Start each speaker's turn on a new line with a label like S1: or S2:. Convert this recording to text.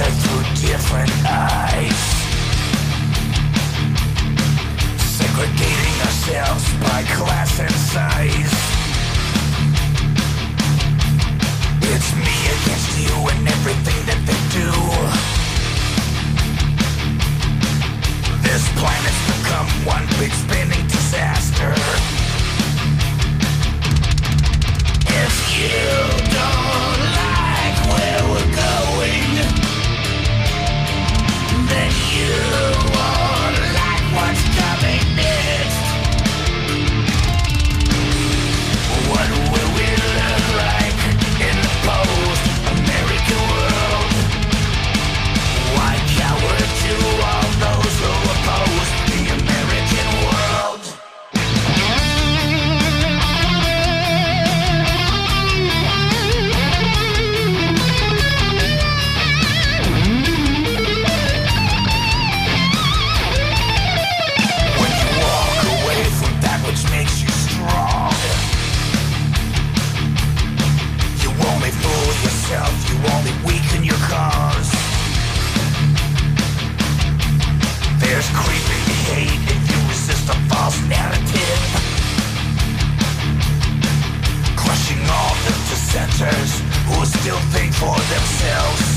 S1: them through different eyes. Segregating ourselves by class There's creeping hate if you resist a false narrative. Crushing all the dissenters who still think for themselves.